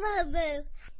Mama Boo.